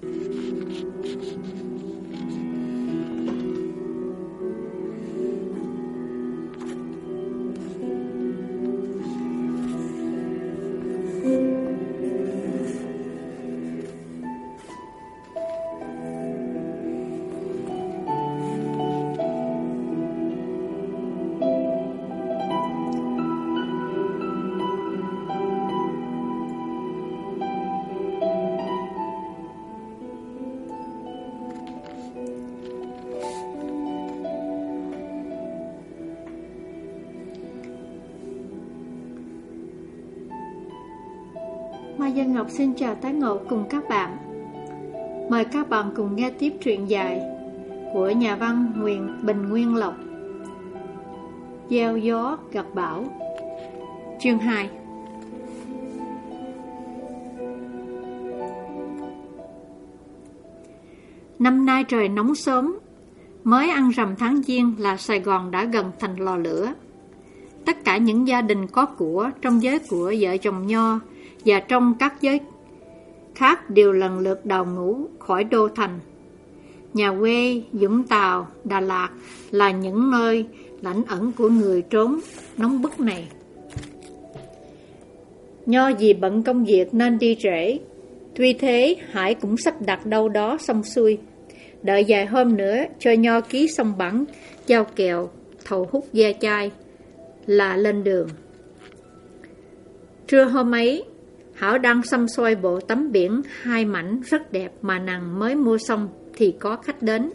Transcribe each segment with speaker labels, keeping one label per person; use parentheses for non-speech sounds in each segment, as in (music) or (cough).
Speaker 1: Mai Dân Ngọc xin chào tái ngộ cùng các bạn. Mời các bạn cùng nghe tiếp truyện dài Của nhà văn Nguyễn Bình Nguyên Lộc. Gieo gió gặp bão. Chương 2 Năm nay trời nóng sớm, Mới ăn rằm tháng Giêng là Sài Gòn đã gần thành lò lửa. Tất cả những gia đình có của trong giới của vợ chồng Nho và trong các giới khác đều lần lượt đào ngũ khỏi đô thành. Nhà quê, Dũng Tàu, Đà Lạt là những nơi lãnh ẩn của người trốn nóng bức này. Nho vì bận công việc nên đi trễ, tuy thế Hải cũng sắp đặt đâu đó xong xuôi. Đợi vài hôm nữa cho Nho ký xong bản, giao kèo, thầu hút da chai là lên đường. Trưa hôm ấy, Hảo đang xăm soi bộ tấm biển hai mảnh rất đẹp mà nàng mới mua xong thì có khách đến.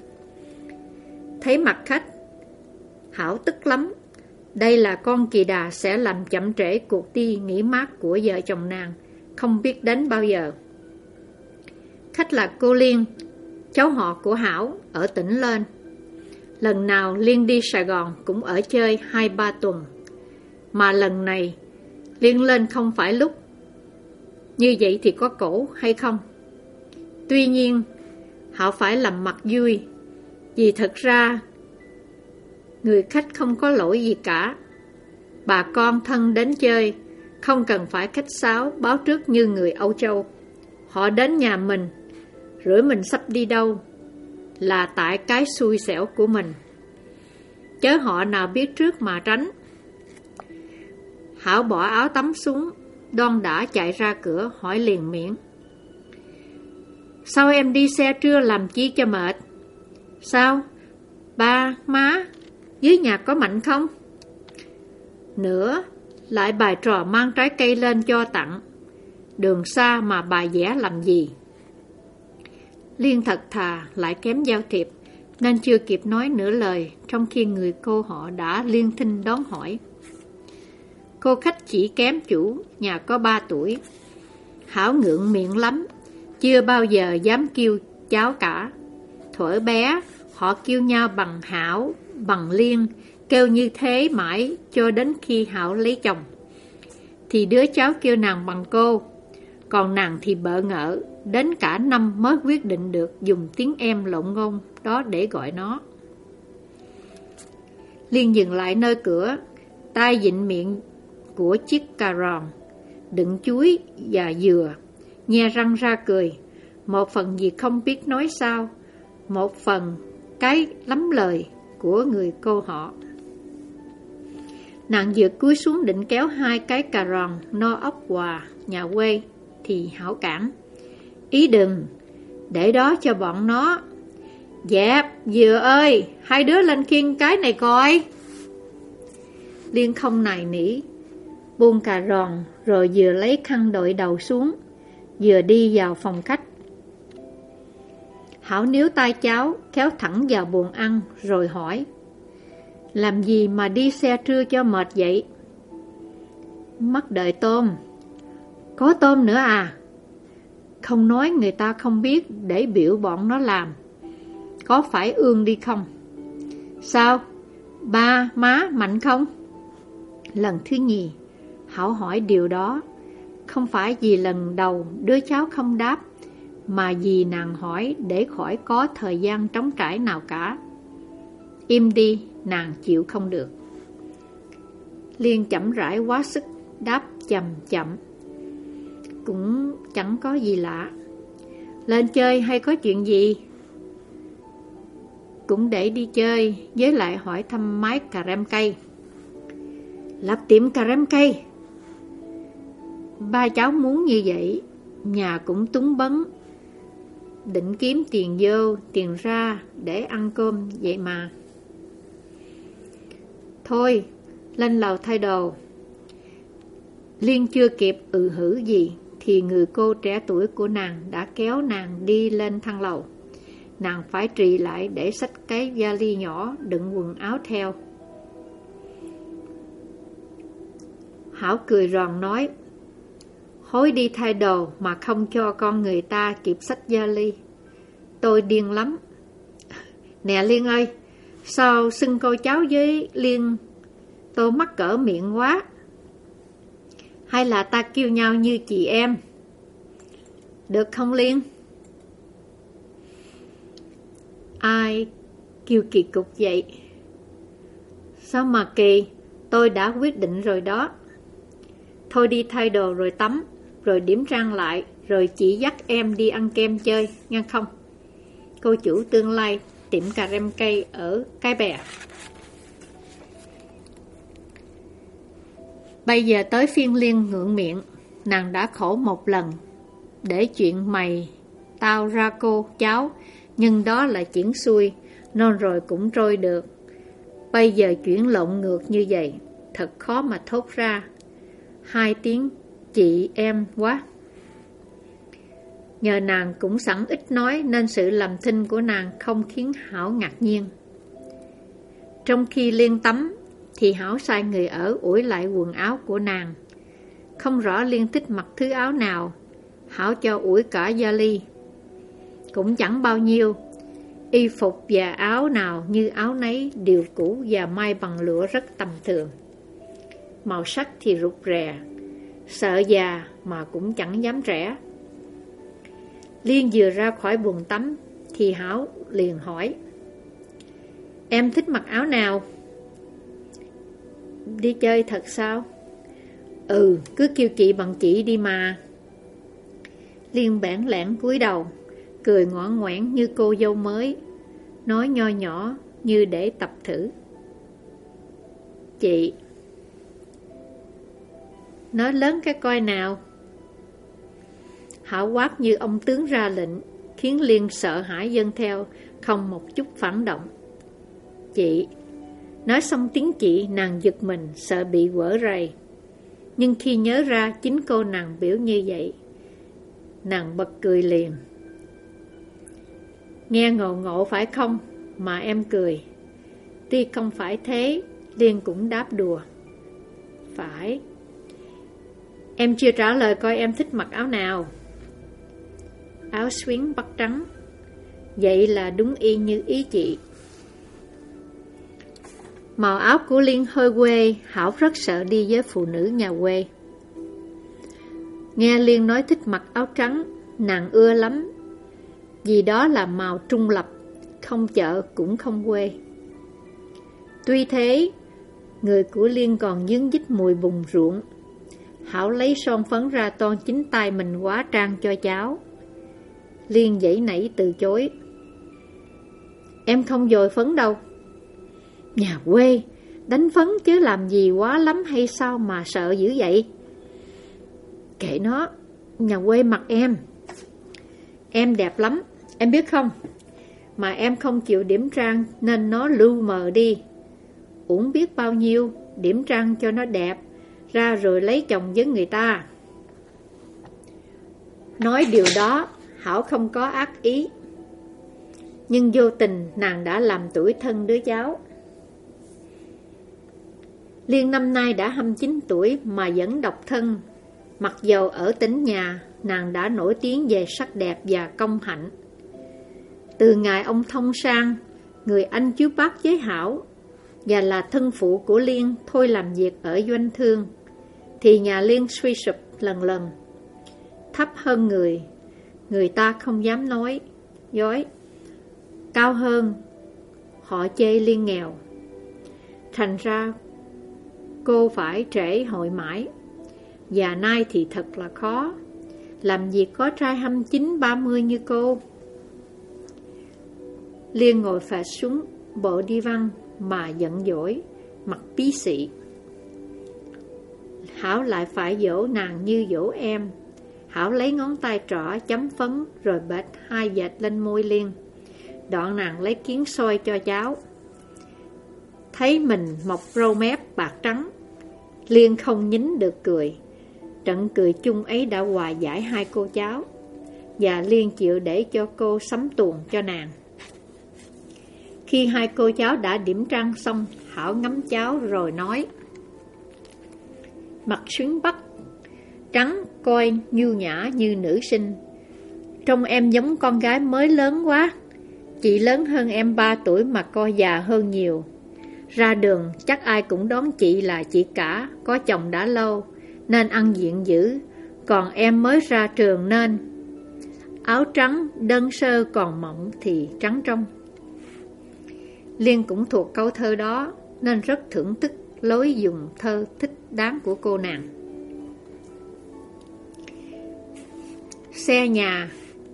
Speaker 1: Thấy mặt khách, Hảo tức lắm. Đây là con kỳ đà sẽ làm chậm trễ cuộc đi nghỉ mát của vợ chồng nàng, không biết đến bao giờ. Khách là cô Liên, cháu họ của Hảo ở tỉnh Lên. Lần nào Liên đi Sài Gòn cũng ở chơi hai ba tuần. Mà lần này, Liên lên không phải lúc như vậy thì có cổ hay không? Tuy nhiên, họ phải làm mặt vui, vì thật ra người khách không có lỗi gì cả. Bà con thân đến chơi, không cần phải khách sáo báo trước như người Âu Châu. Họ đến nhà mình, rửa mình sắp đi đâu, là tại cái xui xẻo của mình. Chớ họ nào biết trước mà tránh. Hảo bỏ áo tắm xuống, Đoan đã chạy ra cửa hỏi liền miệng. Sao em đi xe trưa làm chi cho mệt? Sao? Ba, má, dưới nhà có mạnh không? Nữa, lại bài trò mang trái cây lên cho tặng. Đường xa mà bà vẽ làm gì? Liên thật thà lại kém giao thiệp, nên chưa kịp nói nửa lời, trong khi người cô họ đã liên thinh đón hỏi. Cô khách chỉ kém chủ, nhà có ba tuổi. Hảo ngượng miệng lắm, chưa bao giờ dám kêu cháu cả. Thuở bé, họ kêu nhau bằng Hảo, bằng Liên, kêu như thế mãi cho đến khi Hảo lấy chồng. Thì đứa cháu kêu nàng bằng cô, còn nàng thì bợ ngỡ, đến cả năm mới quyết định được dùng tiếng em lộn ngôn đó để gọi nó. Liên dừng lại nơi cửa, tay dịnh miệng của chiếc cà ròn, đựng chuối và dừa, nhe răng ra cười. Một phần gì không biết nói sao, một phần cái lắm lời của người cô họ. Nàng dược cúi xuống định kéo hai cái cà ròn no ốc quà nhà quê thì hảo cản. Ý đừng, để đó cho bọn nó. Dẹp, dừa ơi, hai đứa lên khiên cái này coi. Liên không nài nỉ, buông cà ròn rồi vừa lấy khăn đội đầu xuống, vừa đi vào phòng khách. Hảo níu tay cháu, kéo thẳng vào buồng ăn rồi hỏi Làm gì mà đi xe trưa cho mệt vậy? Mất đợi tôm Có tôm nữa à? Không nói người ta không biết để biểu bọn nó làm Có phải ương đi không? Sao? Ba, má, mạnh không? Lần thứ nhì Hảo hỏi điều đó Không phải vì lần đầu đứa cháu không đáp Mà vì nàng hỏi để khỏi có thời gian trống trải nào cả Im đi, nàng chịu không được Liên chậm rãi quá sức Đáp chậm chậm Cũng chẳng có gì lạ Lên chơi hay có chuyện gì? Cũng để đi chơi, với lại hỏi thăm mái cà rem cây. Lập tiệm cà rem cây. Ba cháu muốn như vậy, nhà cũng túng bấn. Định kiếm tiền vô, tiền ra để ăn cơm vậy mà. Thôi, lên lầu thay đồ. Liên chưa kịp ừ hử gì, thì người cô trẻ tuổi của nàng đã kéo nàng đi lên thang lầu. Nàng phải trì lại để xách cái vali nhỏ đựng quần áo theo. Hảo cười ròn nói, hối đi thay đồ mà không cho con người ta kịp sách gia ly, Tôi điên lắm. Nè Liên ơi, sao xưng cô cháu với Liên tôi mắc cỡ miệng quá. Hay là ta kêu nhau như chị em? Được không Liên? Ai kêu kỳ cục vậy? Sao mà kỳ? Tôi đã quyết định rồi đó. Thôi đi thay đồ rồi tắm, rồi điểm răng lại, rồi chỉ dắt em đi ăn kem chơi, nghe không? Cô chủ tương lai tiệm cà rem cây ở Cái Bè. Bây giờ tới phiên liên ngượng miệng, nàng đã khổ một lần. Để chuyện mày, tao ra cô, cháu, nhưng đó là chuyển xuôi, non rồi cũng trôi được. Bây giờ chuyển lộn ngược như vậy, thật khó mà thốt ra. Hai tiếng chị em quá. Nhờ nàng cũng sẵn ít nói nên sự làm thinh của nàng không khiến Hảo ngạc nhiên. Trong khi liên tắm, thì Hảo sai người ở ủi lại quần áo của nàng. Không rõ Liên thích mặc thứ áo nào, Hảo cho ủi cả gia ly. Cũng chẳng bao nhiêu, y phục và áo nào như áo nấy đều cũ và may bằng lụa rất tầm thường. Màu sắc thì rụt rè, sợ già mà cũng chẳng dám trẻ. Liên vừa ra khỏi buồng tắm thì Hảo liền hỏi Em thích mặc áo nào? Đi chơi thật sao? Ừ, cứ kêu chị bằng chị đi mà. Liên bản lẻn cúi đầu, cười ngõ ngoãn như cô dâu mới, nói nho nhỏ như để tập thử. Chị Nói lớn cái coi nào. Hảo quát như ông tướng ra lệnh, Khiến Liên sợ hãi dân theo, Không một chút phản động. Chị, Nói xong tiếng chị, nàng giật mình, Sợ bị vỡ rầy. Nhưng khi nhớ ra chính cô nàng biểu như vậy, Nàng bật cười liền. Nghe ngộ ngộ phải không? Mà em cười. Tuy không phải thế, Liên cũng đáp đùa. Phải. Em chưa trả lời coi em thích mặc áo nào Áo xuyến bắt trắng Vậy là đúng y như ý chị Màu áo của Liên hơi quê, Hảo rất sợ đi với phụ nữ nhà quê. Nghe Liên nói thích mặc áo trắng, nàng ưa lắm. Vì đó là màu trung lập, không chợ cũng không quê. Tuy thế, người của Liên còn dướng dít mùi bùng ruộng. Hảo lấy son phấn ra toan chính tay mình quá trang cho cháu. Liên dãy nảy từ chối. Em không dồi phấn đâu. Nhà quê, đánh phấn chứ làm gì quá lắm hay sao mà sợ dữ vậy? Kệ nó, nhà quê mặt em. Em đẹp lắm, em biết không? Mà em không chịu điểm trang nên nó lưu mờ đi. Uổng biết bao nhiêu, điểm trang cho nó đẹp, ra rồi lấy chồng với người ta. Nói điều đó, Hảo không có ác ý. Nhưng vô tình nàng đã làm tuổi thân đứa cháu. Liên năm nay đã 29 tuổi mà vẫn độc thân. Mặc dầu ở tỉnh nhà, nàng đã nổi tiếng về sắc đẹp và công hạnh. Từ ngày ông thông sang, người anh chú bác với Hảo và là thân phụ của Liên thôi làm việc ở doanh thương, thì nhà Liên suy sụp lần lần. Thấp hơn người, người ta không dám nói, dối. Cao hơn, họ chê Liên nghèo. Thành ra cô phải trễ hội mãi Và nay thì thật là khó Làm gì có trai 29-30 như cô Liên ngồi phạt xuống bộ đi văn mà giận dỗi, mặt bí xị. Hảo lại phải dỗ nàng như dỗ em. Hảo lấy ngón tay trỏ chấm phấn rồi bệt hai dệt lên môi Liên. Đoạn nàng lấy kiến soi cho cháu. Thấy mình mọc râu mép bạc trắng, Liên không nhín được cười. Trận cười chung ấy đã hòa giải hai cô cháu, và Liên chịu để cho cô sắm tuồng cho nàng. Khi hai cô cháu đã điểm trang xong, Hảo ngắm cháu rồi nói Mặt xuyến bắc, trắng coi nhu nhã như nữ sinh. Trông em giống con gái mới lớn quá Chị lớn hơn em 3 tuổi mà coi già hơn nhiều. Ra đường chắc ai cũng đón chị là chị cả Có chồng đã lâu Nên ăn diện dữ Còn em mới ra trường nên. Áo trắng đơn sơ còn mỏng thì trắng trong. Liên cũng thuộc câu thơ đó Nên rất thưởng thức lối dùng thơ thích đáng của cô nàng. Xe nhà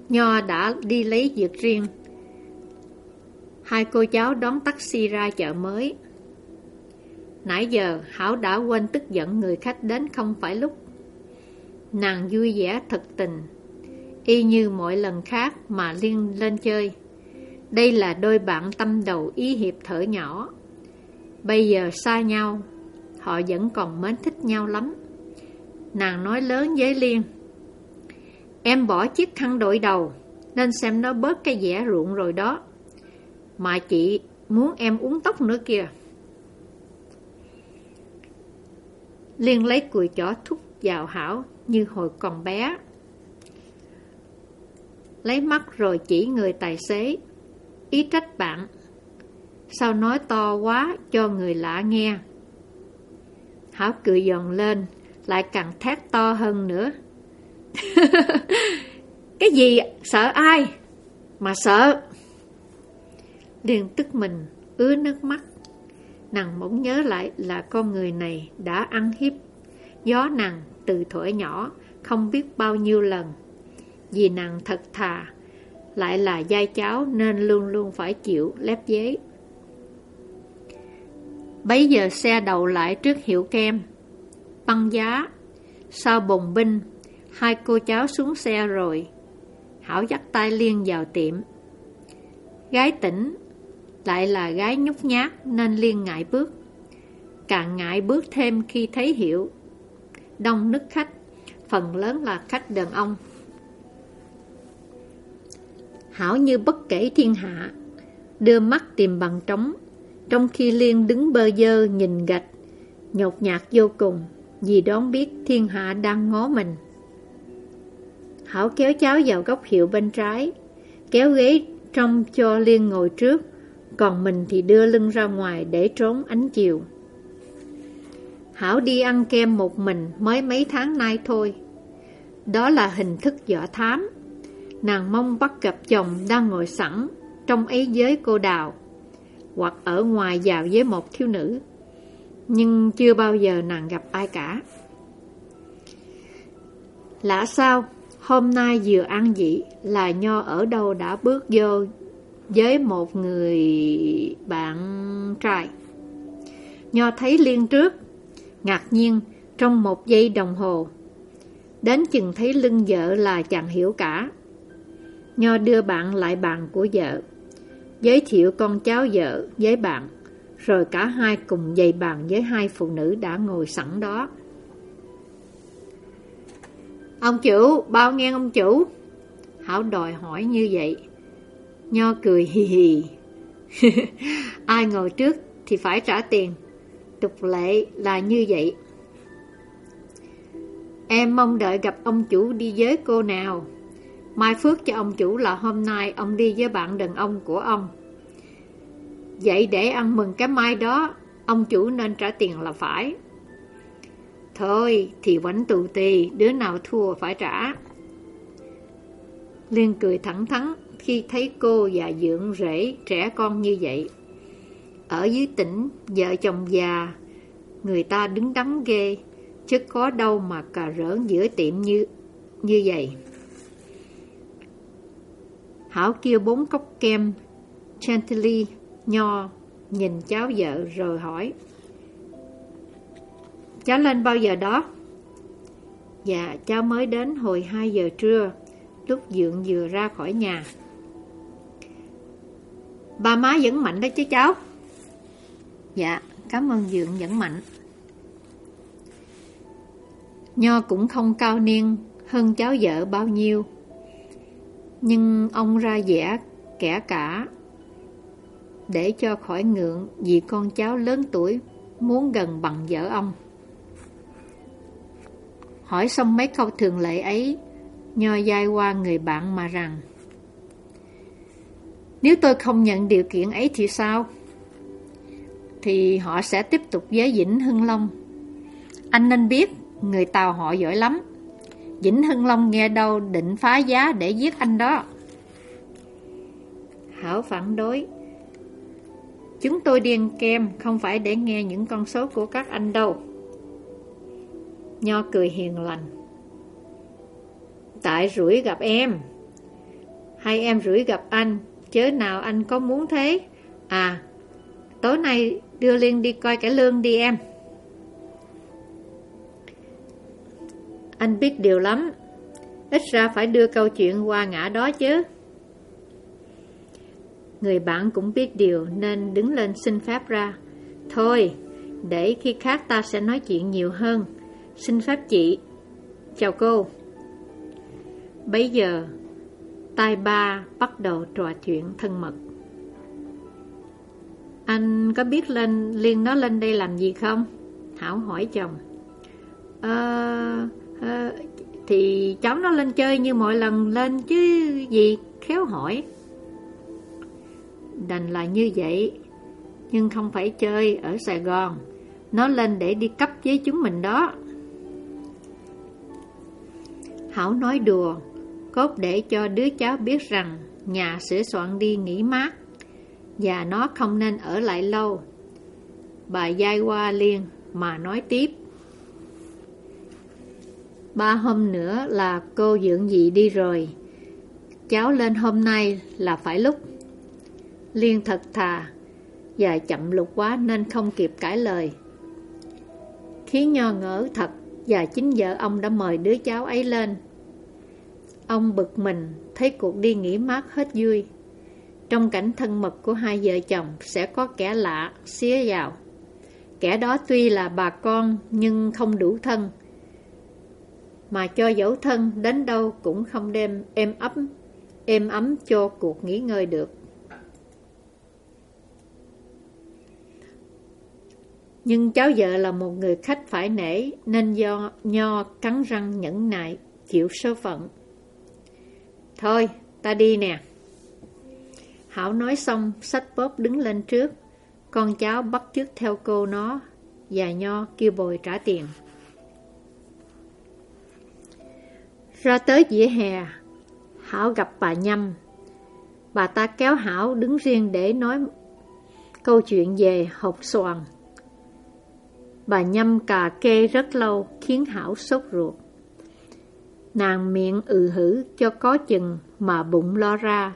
Speaker 1: Nho đã đi lấy việc riêng. Hai cô cháu đón taxi ra chợ mới. Nãy giờ, Hảo đã quên tức giận người khách đến không phải lúc. Nàng vui vẻ thật tình. Y như mọi lần khác mà Liên lên chơi. Đây là đôi bạn tâm đầu ý hiệp thở nhỏ. Bây giờ xa nhau, Họ vẫn còn mến thích nhau lắm. Nàng nói lớn với Liên, Em bỏ chiếc khăn đội đầu, Nên xem nó bớt cái vẻ ruộng rồi đó. Mà chị muốn em uống tóc nữa kìa. Liên lấy cùi chỏ thúc vào Hảo Như hồi còn bé. Lấy mắt rồi chỉ người tài xế, ý trách bạn. Sao nói to quá cho người lạ nghe? Hảo cười giòn lên, lại càng thét to hơn nữa. (laughs) Cái gì sợ ai? Mà sợ. Liền tức mình, ứa nước mắt. Nàng bỗng nhớ lại là con người này đã ăn hiếp gió nàng từ thuở nhỏ, không biết bao nhiêu lần. Vì nàng thật thà, lại là giai cháu nên luôn luôn phải chịu lép giấy. Bấy giờ xe đậu lại trước hiệu kem, băng giá, sau bồng binh, hai cô cháu xuống xe rồi. Hảo dắt tay Liên vào tiệm. Gái tỉnh, lại là gái nhút nhát nên Liên ngại bước. Càng ngại bước thêm khi thấy hiểu Đông nức khách, phần lớn là khách đàn ông hảo như bất kể thiên hạ, đưa mắt tìm bằng trống, trong khi Liên đứng bơ dơ nhìn gạch, nhột nhạt vô cùng, vì đón biết thiên hạ đang ngó mình. Hảo kéo cháu vào góc hiệu bên trái, kéo ghế trong cho Liên ngồi trước, còn mình thì đưa lưng ra ngoài để trốn ánh chiều. Hảo đi ăn kem một mình mới mấy tháng nay thôi. Đó là hình thức dọa thám Nàng mong bắt gặp chồng đang ngồi sẵn Trong ấy giới cô đào hoặc ở ngoài vào với một thiếu nữ. Nhưng chưa bao giờ nàng gặp ai cả. Lạ sao? Hôm nay vừa ăn dị Là Nho ở đâu đã bước vô Với một người bạn trai? Nho thấy liên trước. Ngạc nhiên Trong một giây đồng hồ Đến chừng thấy lưng vợ là chẳng hiểu cả. Nho đưa bạn lại bàn của vợ, giới thiệu con cháu vợ với bạn, rồi cả hai cùng dày bàn với hai phụ nữ đã ngồi sẵn đó. Ông chủ, bao nghe ông chủ? Hảo đòi hỏi như vậy. Nho cười hì hì. (laughs) Ai ngồi trước thì phải trả tiền. Tục lệ là như vậy. Em mong đợi gặp ông chủ đi với cô nào. Mai phước cho ông chủ là hôm nay ông đi với bạn đàn ông của ông. Vậy để ăn mừng cái mai đó, ông chủ nên trả tiền là phải. Thôi thì vẫn tù tì, đứa nào thua phải trả. Liên cười thẳng thắn khi thấy cô già dưỡng rể trẻ con như vậy. Ở dưới tỉnh, vợ chồng già, người ta đứng đắn ghê, chứ có đâu mà cà rỡn giữa tiệm như như vậy. Hảo kêu bốn cốc kem Chantilly nho nhìn cháu vợ rồi hỏi Cháu lên bao giờ đó? Dạ, cháu mới đến hồi 2 giờ trưa, lúc Dượng vừa ra khỏi nhà. Ba má vẫn mạnh đó chứ cháu? Dạ, cảm ơn Dượng vẫn mạnh. Nho cũng không cao niên hơn cháu vợ bao nhiêu. Nhưng ông ra vẻ kẻ cả để cho khỏi ngượng vì con cháu lớn tuổi muốn gần bằng vợ ông. Hỏi xong mấy câu thường lệ ấy, Nho dai qua người bạn mà rằng Nếu tôi không nhận điều kiện ấy thì sao? Thì họ sẽ tiếp tục với Vĩnh Hưng Long Anh nên biết, người Tàu họ giỏi lắm Vĩnh Hưng Long nghe đâu định phá giá để giết anh đó. Hảo phản đối. Chúng tôi điên kem không phải để nghe những con số của các anh đâu. Nho cười hiền lành. Tại rủi gặp em. Hay em rủi gặp anh, Chớ nào anh có muốn thế. À Tối nay đưa Liên đi coi cái lương đi em. Anh biết điều lắm. Ít ra phải đưa câu chuyện qua ngã đó chứ. Người bạn cũng biết điều Nên đứng lên xin phép ra. Thôi Để khi khác ta sẽ nói chuyện nhiều hơn. Xin phép chị. Chào cô. Bây giờ Tai ba bắt đầu trò chuyện thân mật. Anh có biết lên Liên nó lên đây làm gì không? Hảo hỏi chồng. Ờ... À, Ờ, thì cháu nó lên chơi như mọi lần lên chứ gì khéo hỏi Đành là như vậy Nhưng không phải chơi ở Sài Gòn Nó lên để đi cấp với chúng mình đó Hảo nói đùa, cốt để cho đứa cháu biết rằng nhà sửa soạn đi nghỉ mát và nó không nên ở lại lâu. Bà dai qua liền mà nói tiếp. Ba hôm nữa là cô dưỡng dị đi rồi. Cháu lên hôm nay là phải lúc. Liên thật thà và chậm lục quá nên không kịp cãi lời. Khiến nho ngỡ thật và chính vợ ông đã mời đứa cháu ấy lên. Ông bực mình, thấy cuộc đi nghỉ mát hết vui. Trong cảnh thân mật của hai vợ chồng sẽ có kẻ lạ xía vào. Kẻ đó tuy là bà con nhưng không đủ thân. Mà cho dẫu thân đến đâu cũng không đem êm ấm, êm ấm cho cuộc nghỉ ngơi được. Nhưng cháu vợ là một người khách phải nể nên do nho cắn răng nhẫn nại, chịu số phận. Thôi, ta đi nè. Hảo nói xong, sách bóp đứng lên trước. Con cháu bắt chước theo cô nó, và Nho kêu bồi trả tiền. Ra tới dĩa hè, Hảo gặp bà Nhâm. Bà ta kéo Hảo đứng riêng để nói câu chuyện về hộp xoàn. Bà Nhâm cà kê rất lâu khiến Hảo sốt ruột. Nàng miệng ừ hử cho có chừng mà bụng lo ra,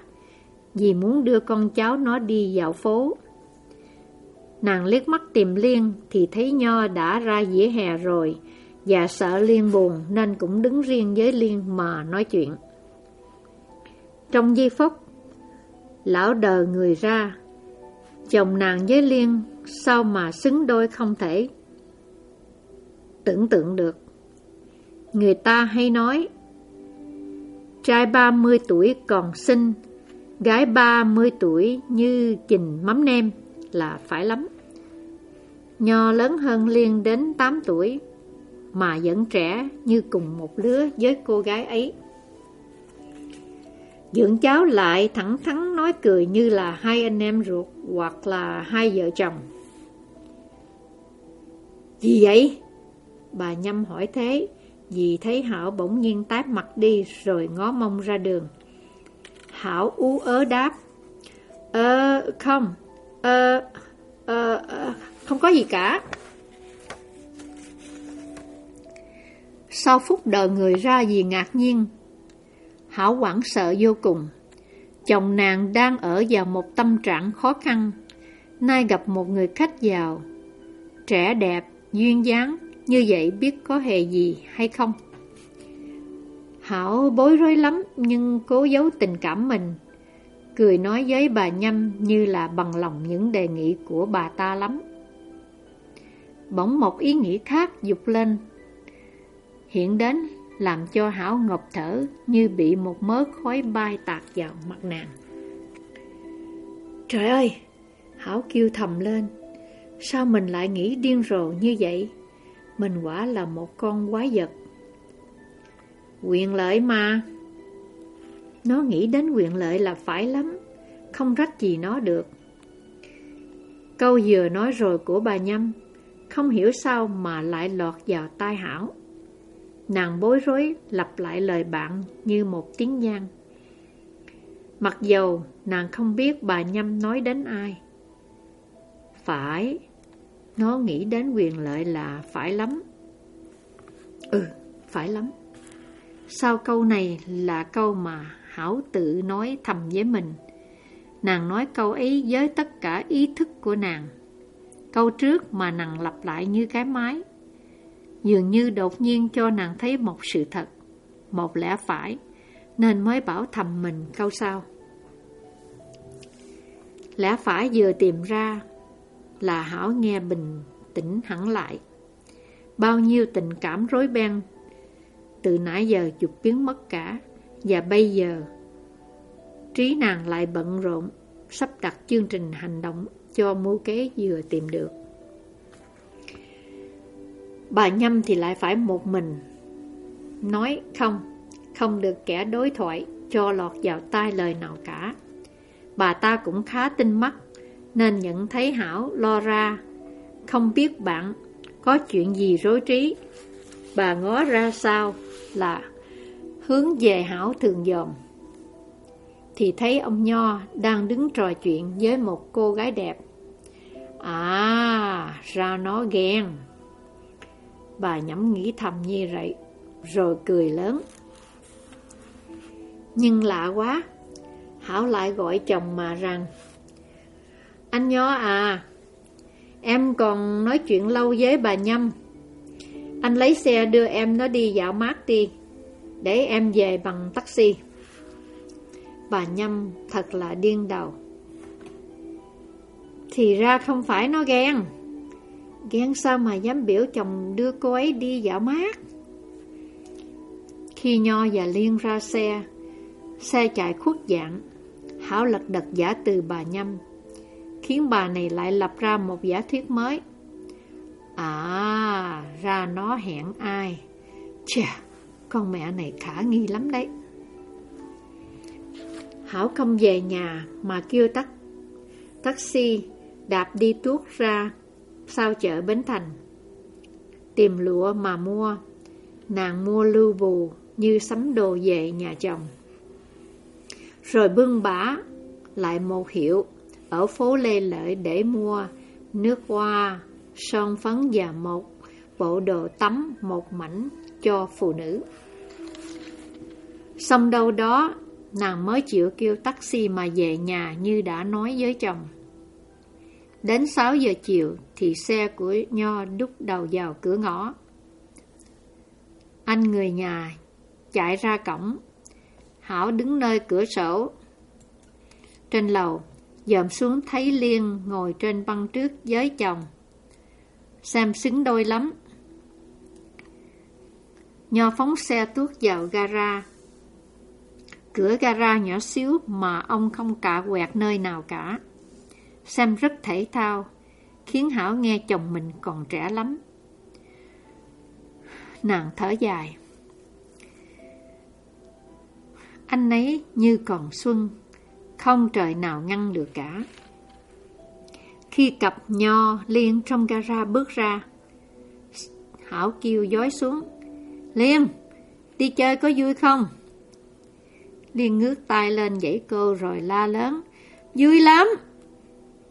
Speaker 1: vì muốn đưa con cháu nó đi dạo phố. Nàng liếc mắt tìm Liên thì thấy Nho đã ra dĩa hè rồi, và sợ Liên buồn nên cũng đứng riêng với Liên mà nói chuyện. Trong giây phút, lão đờ người ra, chồng nàng với Liên sao mà xứng đôi không thể tưởng tượng được. Người ta hay nói Trai 30 tuổi còn xinh Gái 30 tuổi như chình mắm nem là phải lắm Nho lớn hơn Liên đến 8 tuổi mà vẫn trẻ như cùng một lứa với cô gái ấy Dưỡng cháu lại thẳng thắn nói cười như là hai anh em ruột hoặc là hai vợ chồng Gì vậy? Bà nhâm hỏi thế vì thấy Hảo bỗng nhiên tái mặt đi rồi ngó mông ra đường. Hảo ú ớ đáp. Ờ, không, ờ, ờ, ờ không có gì cả. Sau phút đợi người ra vì ngạc nhiên, Hảo quảng sợ vô cùng. Chồng nàng đang ở vào một tâm trạng khó khăn, nay gặp một người khách giàu, trẻ đẹp, duyên dáng, như vậy biết có hề gì hay không? Hảo bối rối lắm nhưng cố giấu tình cảm mình, cười nói với bà Nhâm như là bằng lòng những đề nghị của bà ta lắm. Bỗng một ý nghĩ khác dục lên, hiện đến làm cho Hảo ngọc thở như bị một mớ khói bay tạt vào mặt nàng. Trời ơi! Hảo kêu thầm lên. Sao mình lại nghĩ điên rồ như vậy? Mình quả là một con quái vật. Quyền lợi mà. Nó nghĩ đến quyền lợi là phải lắm, không rách gì nó được. Câu vừa nói rồi của bà Nhâm, không hiểu sao mà lại lọt vào tai Hảo. Nàng bối rối lặp lại lời bạn như một tiếng nhang. Mặc dầu nàng không biết bà Nhâm nói đến ai. Phải, nó nghĩ đến quyền lợi là phải lắm. Ừ, phải lắm. Sau câu này là câu mà Hảo tự nói thầm với mình. Nàng nói câu ấy với tất cả ý thức của nàng. Câu trước mà nàng lặp lại như cái máy. Dường như đột nhiên cho nàng thấy một sự thật, một lẽ phải, nên mới bảo thầm mình câu sau. Lẽ phải vừa tìm ra là Hảo nghe bình tĩnh hẳn lại. Bao nhiêu tình cảm rối beng từ nãy giờ chụp biến mất cả và bây giờ trí nàng lại bận rộn sắp đặt chương trình hành động cho mưu kế vừa tìm được. Bà Nhâm thì lại phải một mình nói không, không được kẻ đối thoại cho lọt vào tai lời nào cả. Bà ta cũng khá tinh mắt nên nhận thấy Hảo lo ra, không biết bạn có chuyện gì rối trí. Bà ngó ra sao là hướng về Hảo thường dòm. Thì thấy ông Nho đang đứng trò chuyện với một cô gái đẹp. À, ra nó ghen. Bà nhắm nghĩ thầm như vậy, rồi cười lớn. Nhưng lạ quá, Hảo lại gọi chồng mà rằng Anh Nho à, em còn nói chuyện lâu với bà Nhâm. Anh lấy xe đưa em nó đi dạo mát đi, để em về bằng taxi. Bà Nhâm thật là điên đầu. Thì ra không phải nó ghen. Ghen sao mà dám biểu chồng đưa cô ấy đi dạo mát? Khi Nho và Liên ra xe, xe chạy khuất dạng, Hảo lật đật giả từ bà Nhâm, khiến bà này lại lập ra một giả thuyết mới. À, ra nó hẹn ai? Chà, con mẹ này khả nghi lắm đấy. Hảo không về nhà mà kêu tắt taxi đạp đi tuốt ra sau chợ Bến Thành. Tìm lụa mà mua, nàng mua lưu bù như sắm đồ về nhà chồng. Rồi bưng bả lại một hiệu ở phố Lê Lợi để mua nước hoa, son phấn và một bộ đồ tắm một mảnh cho phụ nữ. Xong đâu đó, nàng mới chịu kêu taxi mà về nhà như đã nói với chồng. Đến 6 giờ chiều thì xe của Nho đúc đầu vào cửa ngõ. Anh người nhà chạy ra cổng. Hảo đứng nơi cửa sổ. Trên lầu, dòm xuống thấy Liên ngồi trên băng trước với chồng. Xem xứng đôi lắm. Nho phóng xe tuốt vào gara. Cửa gara nhỏ xíu mà ông không cả quẹt nơi nào cả. Xem rất thể thao, khiến Hảo nghe chồng mình còn trẻ lắm. Nàng thở dài. Anh ấy như còn xuân, không trời nào ngăn được cả. Khi cặp nho liên trong gara bước ra, Hảo kêu dối xuống. Liên, đi chơi có vui không? Liên ngước tay lên dãy cô rồi la lớn. Vui lắm!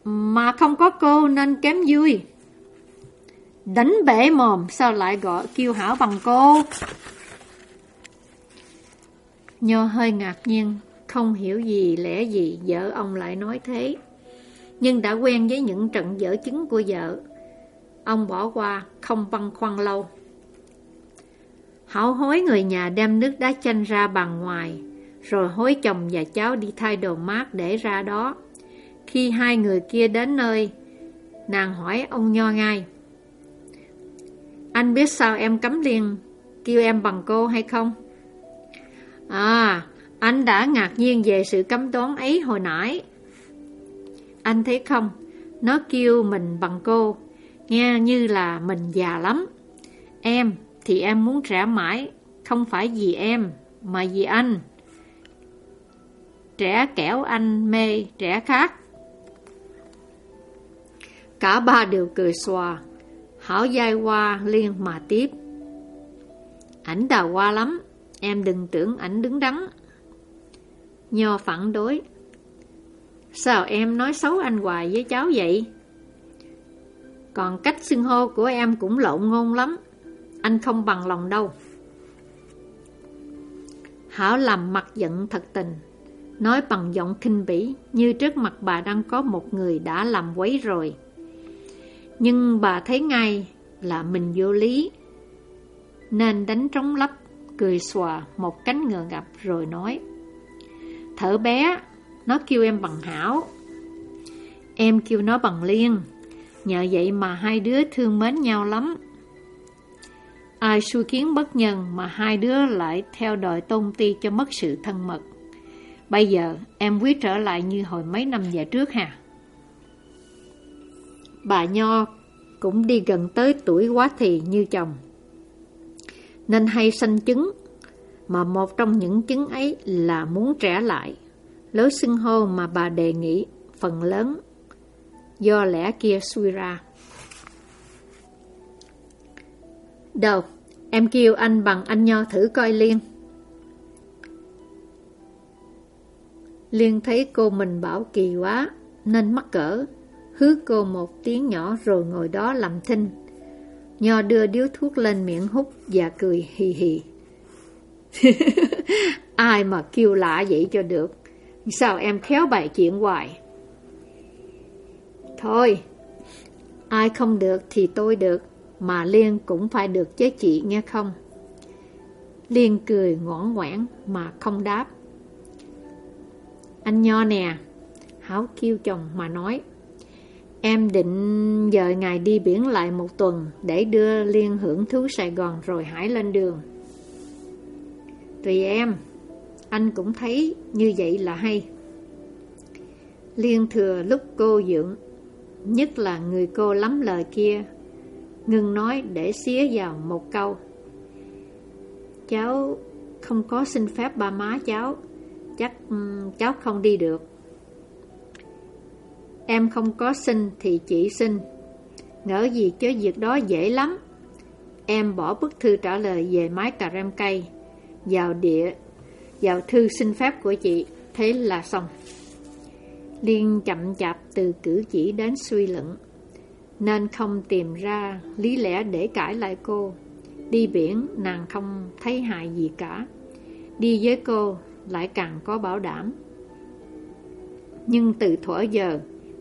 Speaker 1: Mà không có cô nên kém vui. Đánh bể mồm, sao lại gọi kêu Hảo bằng cô? Nho hơi ngạc nhiên, Không hiểu gì, lẽ gì vợ ông lại nói thế. Nhưng đã quen với những trận dở chứng của vợ, Ông bỏ qua, không băn khoăn lâu. Hảo hối người nhà đem nước đá chanh ra bàn ngoài, Rồi hối chồng và cháu đi thay đồ mát để ra đó. Khi hai người kia đến nơi Nàng hỏi ông Nho ngay Anh biết sao em cấm liên Kêu em bằng cô hay không? À, anh đã ngạc nhiên về sự cấm đoán ấy hồi nãy. Anh thấy không Nó kêu mình bằng cô Nghe như là mình già lắm. Em thì em muốn trẻ mãi Không phải vì em Mà vì anh. Trẻ kẻo anh mê trẻ khác. Cả ba đều cười xòa. Hảo dai qua liên mà tiếp. Ảnh đào hoa lắm, Em đừng tưởng ảnh đứng đắn. Nho phản đối. Sao em nói xấu anh hoài với cháu vậy? Còn cách xưng hô của em cũng lộn ngôn lắm. Anh không bằng lòng đâu. Hảo làm mặt giận thật tình. Nói bằng giọng khinh bỉ, Như trước mặt bà đang có một người đã làm quấy rồi nhưng bà thấy ngay là mình vô lý. Nên đánh trống lấp, Cười xòa một cánh ngờ gặp rồi nói, Thở bé, Nó kêu em bằng Hảo. Em kêu nó bằng Liên. Nhờ vậy mà hai đứa thương mến nhau lắm. Ai xui kiến bất nhân mà hai đứa lại theo đòi tôn ti cho mất sự thân mật. Bây giờ em quý trở lại như hồi mấy năm về trước hà Bà Nho cũng đi gần tới tuổi quá thì như chồng Nên hay sanh chứng Mà một trong những chứng ấy là muốn trẻ lại Lối xưng hô mà bà đề nghị phần lớn do lẽ kia suy ra. Đâu, em kêu anh bằng anh Nho thử coi Liên. Liên thấy cô mình bảo kỳ quá, nên mắc cỡ, hứa cô một tiếng nhỏ rồi ngồi đó làm thinh. Nho đưa điếu thuốc lên miệng hút và cười hì hì. (laughs) Ai mà kêu lạ vậy cho được, sao em khéo bày chuyện hoài. Thôi, ai không được thì tôi được, mà Liên cũng phải được chế chị nghe không? Liên cười ngoãn ngoãn mà không đáp. Anh Nho nè, Hảo kêu chồng mà nói. Em định dời ngày đi biển lại một tuần để đưa Liên hưởng thú Sài Gòn rồi hãy lên đường. Tùy em, anh cũng thấy như vậy là hay. Liên thừa lúc cô dưỡng Nhất là người cô lắm lời kia Ngừng nói để xía vào một câu Cháu không có xin phép ba má cháu Chắc ừ, cháu không đi được Em không có xin thì chị xin Ngỡ gì chứ việc đó dễ lắm. Em bỏ bức thư trả lời về mái cà rem cây. Vào địa, Vào thư xin phép của chị. Thế là xong. Liên chậm chạp từ cử chỉ đến suy luận. Nên không tìm ra lý lẽ để cãi lại cô. Đi biển, nàng không thấy hại gì cả. Đi với cô, lại càng có bảo đảm. Nhưng từ thuở giờ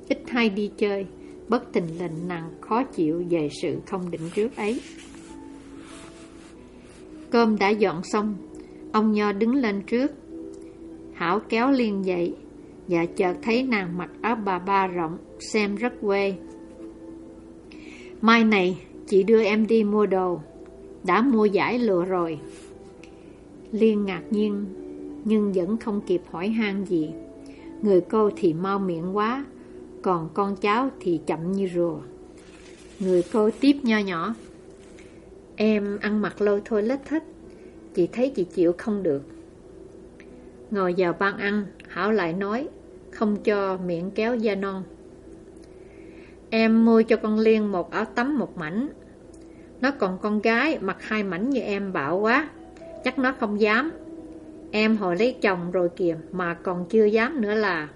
Speaker 1: Ít hay đi chơi Bất tình lệnh nàng khó chịu về sự không định trước ấy Cơm đã dọn xong Ông Nho đứng lên trước Hảo kéo Liên dậy và chợt thấy nàng mặc áo bà ba rộng, xem rất quê. Mai này, chị đưa em đi mua đồ, đã mua giải lụa rồi. Liên ngạc nhiên, nhưng vẫn không kịp hỏi han gì. Người cô thì mau miệng quá, còn con cháu thì chậm như rùa. Người cô tiếp nho nhỏ. Em ăn mặc lôi thôi lết thích, chị thấy chị chịu không được. Ngồi vào ban ăn, Hảo lại nói, không cho miệng kéo da non. Em mua cho con Liên một áo tắm một mảnh. Nó còn con gái, mặc hai mảnh như em bảo quá. Chắc nó không dám. Em hồi lấy chồng rồi kìa, mà còn chưa dám nữa là.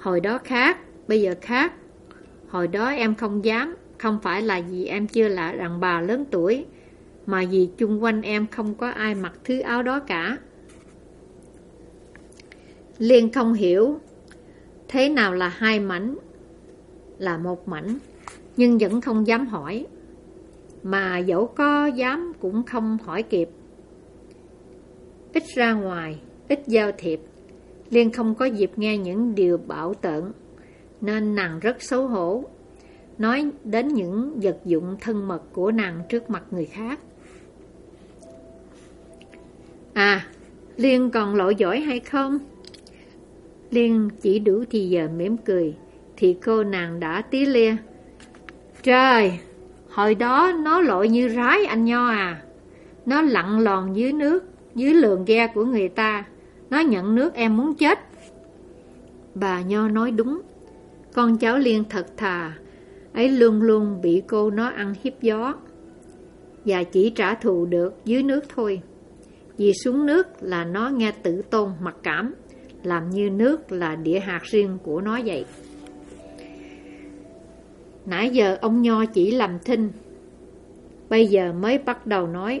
Speaker 1: Hồi đó khác, bây giờ khác. Hồi đó em không dám, không phải là vì em chưa là đàn bà lớn tuổi, mà vì chung quanh em không có ai mặc thứ áo đó cả. Liên không hiểu thế nào là hai mảnh, là một mảnh, nhưng vẫn không dám hỏi. Mà dẫu có dám cũng không hỏi kịp. Ít ra ngoài, ít giao thiệp, Liên không có dịp nghe những điều bảo tợn, nên nàng rất xấu hổ, nói đến những vật dụng thân mật của nàng trước mặt người khác. À, Liên còn lộ giỏi hay không? Liên chỉ đủ thì giờ mỉm cười, thì cô nàng đã tí lia. Trời, hồi đó nó lội như rái anh Nho à. Nó lặn lòn dưới nước, dưới lường ghe của người ta. Nó nhận nước em muốn chết. Bà Nho nói đúng. Con cháu Liên thật thà, ấy luôn luôn bị cô nó ăn hiếp gió. Và chỉ trả thù được dưới nước thôi. Vì xuống nước là nó nghe tử tôn mặc cảm, làm như nước là địa hạt riêng của nó vậy. Nãy giờ ông Nho chỉ làm thinh, bây giờ mới bắt đầu nói.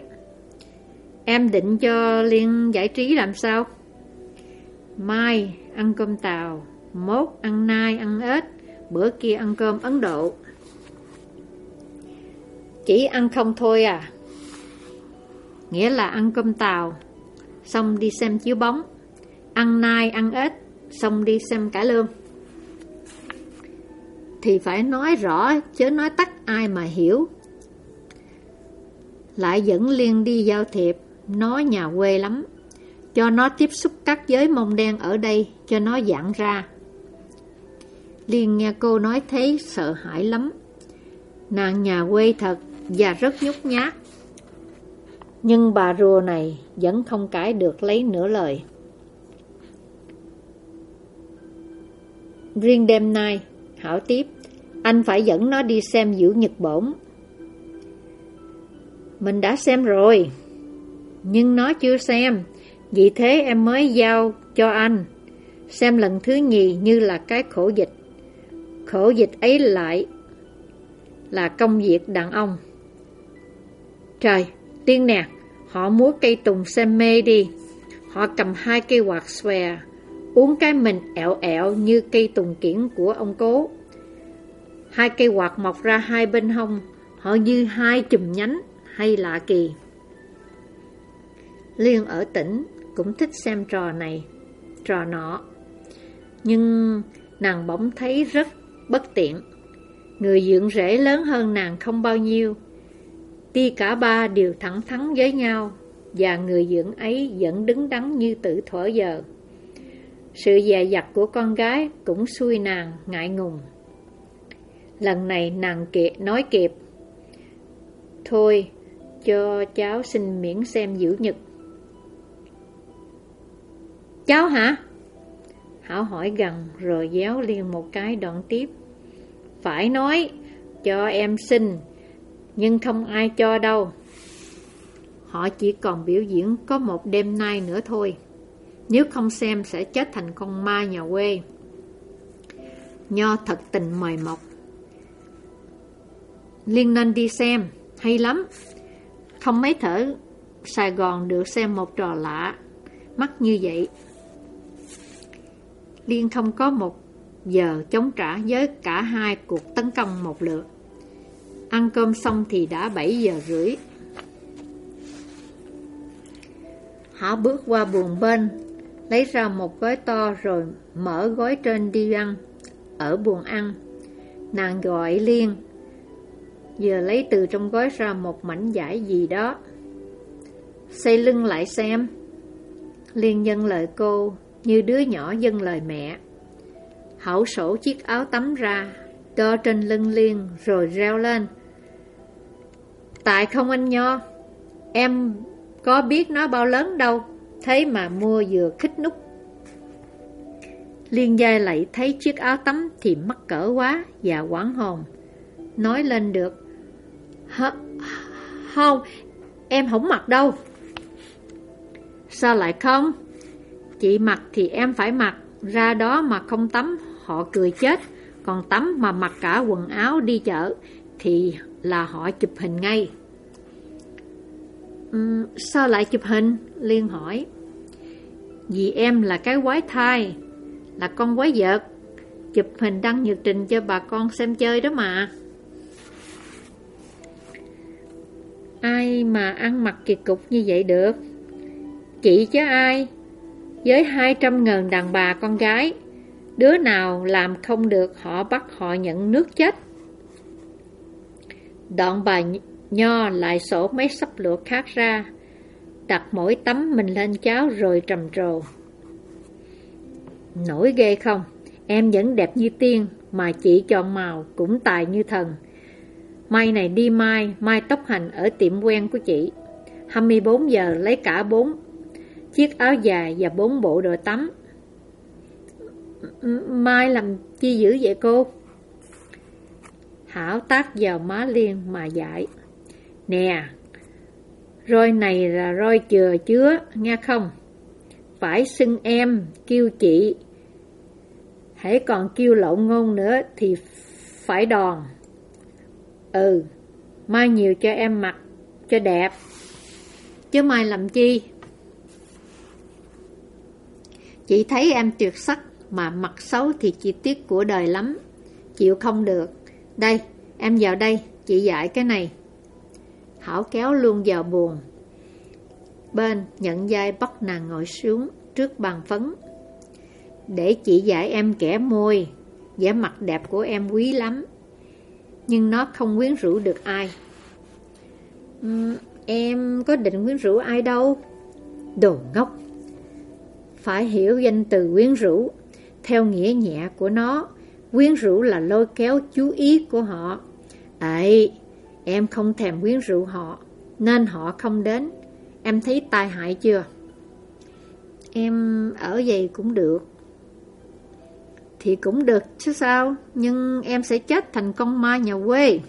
Speaker 1: Em định cho Liên giải trí làm sao? Mai ăn cơm tàu, mốt ăn nai, ăn ếch, bữa kia ăn cơm Ấn Độ. Chỉ ăn không thôi à? Nghĩa là ăn cơm tàu, xong đi xem chiếu bóng, ăn nai, ăn ếch, xong đi xem cải lương. Thì phải nói rõ, chứ nói tắt ai mà hiểu. Lại dẫn Liên đi giao thiệp, nói nhà quê lắm. Cho nó tiếp xúc các giới mông đen ở đây, cho nó giãn ra. Liên nghe cô nói thấy sợ hãi lắm. Nàng nhà quê thật và rất nhút nhát. Nhưng bà rùa này vẫn không cãi được lấy nửa lời. Riêng đêm nay, Hảo tiếp, anh phải dẫn nó đi xem Diễu Nhật Bổn. Mình đã xem rồi, nhưng nó chưa xem, vì thế em mới giao cho anh. Xem lần thứ nhì như là cái khổ dịch. Khổ dịch ấy lại là công việc đàn ông. Trời, tiên nè, họ múa cây tùng xem mê đi. Họ cầm hai cây quạt xòe, uống cái mình ẹo ẹo như cây tùng kiển của ông cố. Hai cây quạt mọc ra hai bên hông, họ như hai chùm nhánh hay lạ kỳ. Liên ở tỉnh cũng thích xem trò này, trò nọ. Nhưng nàng bỗng thấy rất bất tiện. Người dưỡng rễ lớn hơn nàng không bao nhiêu. Tuy cả ba đều thẳng thắn với nhau, và người dưỡng ấy vẫn đứng đắn như tử thở giờ. Sự dè dặt của con gái cũng xui nàng ngại ngùng. Lần này nàng kịp nói kịp. Thôi, cho cháu xin miễn xem giữ nhật. Cháu hả? Hảo hỏi gần rồi déo liền một cái đoạn tiếp. Phải nói, cho em xin, nhưng không ai cho đâu. Họ chỉ còn biểu diễn có một đêm nay nữa thôi. Nếu không xem sẽ chết thành con ma nhà quê. Nho thật tình mời mọc. Liên nên đi xem, hay lắm. Không mấy thở, Sài Gòn được xem một trò lạ, mắt như vậy. Liên không có một giờ chống trả với cả hai cuộc tấn công một lượt. Ăn cơm xong thì đã 7 giờ rưỡi. Họ bước qua buồng bên, lấy ra một gói to rồi mở gói trên đi ăn. Ở buồng ăn, nàng gọi Liên, Giờ lấy từ trong gói ra một mảnh giải gì đó. Xây lưng lại xem. Liên nhân lời cô, như đứa nhỏ dân lời mẹ. Hậu sổ chiếc áo tắm ra, đo trên lưng Liên rồi reo lên. Tại không anh Nho, em có biết nó bao lớn đâu, thế mà mua vừa khích nút. Liên giai lại thấy chiếc áo tắm thì mắc cỡ quá và quảng hồn. Nói lên được. Không, em không mặc đâu. Sao lại không? Chị mặc thì em phải mặc, ra đó mà không tắm họ cười chết, còn tắm mà mặc cả quần áo đi chợ thì là họ chụp hình ngay. Uhm, sao lại chụp hình? Liên hỏi. Vì em là cái quái thai, là con quái vật. Chụp hình đăng nhật trình cho bà con xem chơi đó mà. Ai mà ăn mặc kỳ cục như vậy được? Chị chứ ai? Với 200 ngàn đàn bà con gái, đứa nào làm không được họ bắt họ nhận nước chết. Đoạn bà Nho lại sổ mấy sắp lụa khác ra, đặt mỗi tấm mình lên cháo rồi trầm trồ. Nổi ghê không? Em vẫn đẹp như tiên, mà chị chọn màu cũng tài như thần. Mai này đi mai, mai tóc hành ở tiệm quen của chị. 24 giờ lấy cả bốn chiếc áo dài và bốn bộ đồ tắm. Mai làm chi dữ vậy cô? Hảo tác vào má Liên mà dạy. Nè, roi này là roi chừa chứa, nghe không? Phải xưng em, kêu chị. Hãy còn kêu lộn ngôn nữa thì phải đòn. Ừ, mai nhiều cho em mặc, cho đẹp. Chứ mai làm chi? Chị thấy em tuyệt sắc, mà mặt xấu thì chi tiết của đời lắm. Chịu không được. Đây, em vào đây, chị dạy cái này. Hảo kéo luôn vào buồn. Bên nhận dai bắt nàng ngồi xuống trước bàn phấn. Để chị dạy em kẻ môi, vẻ mặt đẹp của em quý lắm. Nhưng nó không quyến rũ được ai. Uhm, em có định quyến rũ ai đâu. Đồ ngốc. Phải hiểu danh từ quyến rũ. Theo nghĩa nhẹ của nó, quyến rũ là lôi kéo chú ý của họ. Ấy, Em không thèm quyến rũ họ Nên họ không đến. Em thấy tai hại chưa? Em ở vậy cũng được. Thì cũng được chứ sao? Nhưng em sẽ chết thành con ma nhà quê.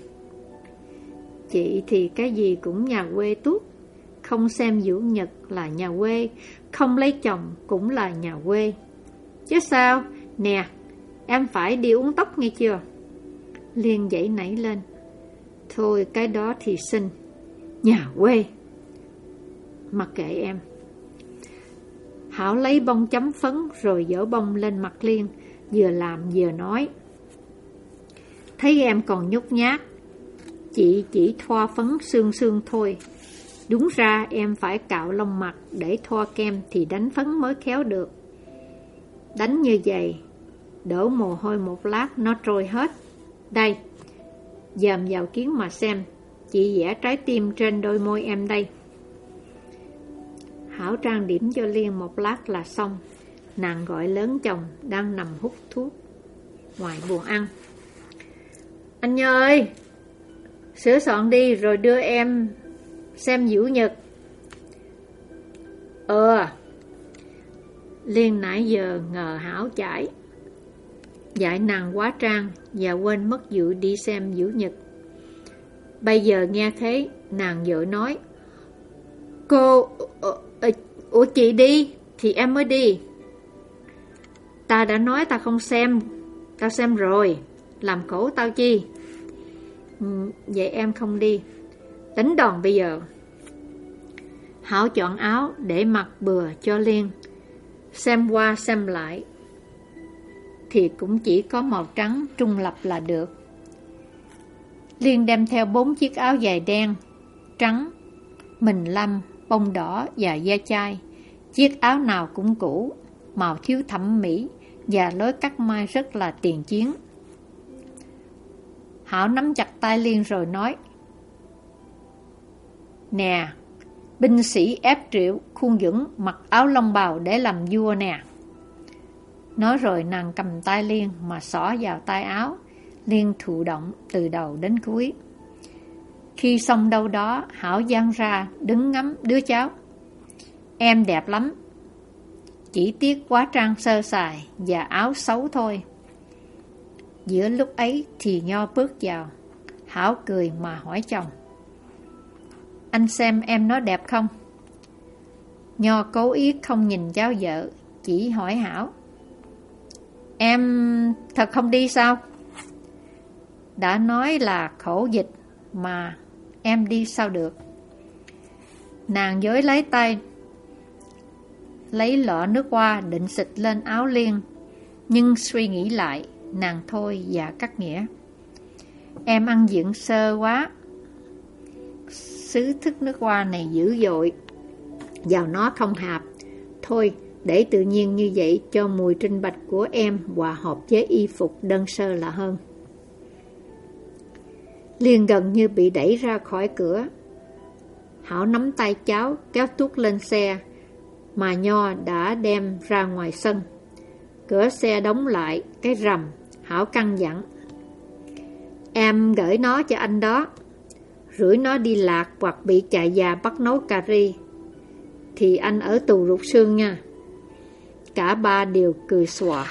Speaker 1: Chị thì cái gì cũng nhà quê tốt. Không xem Vũ Nhật là nhà quê, Không lấy chồng cũng là nhà quê. Chứ sao? Nè, Em phải đi uống tóc nghe chưa? Liên dậy nảy lên. Thôi, cái đó thì xin. Nhà quê. Mặc kệ em. Hảo lấy bông chấm phấn Rồi dỡ bông lên mặt Liên, Vừa làm vừa nói. Thấy em còn nhút nhát, Chị chỉ thoa phấn xương xương thôi. Đúng ra em phải cạo lông mặt Để thoa kem thì đánh phấn mới khéo được. Đánh như vậy, Đổ mồ hôi một lát nó trôi hết. Đây, Dòm vào kiến mà xem, Chị vẽ trái tim trên đôi môi em đây. Hảo trang điểm cho Liên một lát là xong. Nàng gọi lớn chồng Đang nằm hút thuốc Ngoài buồn ăn. Anh Nhơ ơi, Sửa soạn đi rồi đưa em Xem dữ nhật. Ờ. Liên nãy giờ ngờ Hảo chải Dạy nàng quá trang Và quên mất dự đi xem dữ nhật. Bây giờ nghe thế Nàng vợ nói Cô ờ, ờ, Ủa chị đi Thì em mới đi. Ta đã nói ta không xem Tao xem rồi Làm khổ tao chi. Ừ, Vậy em không đi. Đánh đòn bây giờ. Hảo chọn áo để mặc bừa cho Liên Xem qua xem lại thì cũng chỉ có màu trắng trung lập là được. Liên đem theo bốn chiếc áo dài đen, trắng, mình lâm, bông đỏ và da chai. Chiếc áo nào cũng cũ, màu thiếu thẩm mỹ và lối cắt mai rất là tiền chiến. Hảo nắm chặt tay Liên rồi nói Nè, binh sĩ ép triệu, khuôn vững, mặc áo lông bào để làm vua nè. Nói rồi nàng cầm tay Liên mà xỏ vào tay áo. Liên thụ động từ đầu đến cuối. Khi xong đâu đó, Hảo giang ra, đứng ngắm đứa cháu. Em đẹp lắm. Chỉ tiếc quá trang sơ sài và áo xấu thôi. Giữa lúc ấy thì Nho bước vào. Hảo cười mà hỏi chồng. Anh xem em nó đẹp không? Nho cố ý không nhìn cháu vợ, chỉ hỏi Hảo. Em thật không đi sao? đã nói là khổ dịch mà em đi sao được. Nàng dối lấy tay, lấy lọ nước hoa định xịt lên áo liên, nhưng suy nghĩ lại, nàng thôi và cắt nghĩa. Em ăn diện sơ quá, sứ thức nước hoa này dữ dội, vào nó không hạp. Thôi, để tự nhiên như vậy cho mùi trinh bạch của em hòa hợp với y phục đơn sơ là hơn. Liên gần như bị đẩy ra khỏi cửa. Hảo nắm tay cháu kéo tuốt lên xe, mà Nho đã đem ra ngoài sân. Cửa xe đóng lại, cái rầm, Hảo căng dặn. Em gửi nó cho anh đó. Rủi nó đi lạc hoặc bị chạy già bắt nấu cà ri. Thì anh ở tù rụt xương nha. Cả ba đều cười xòa.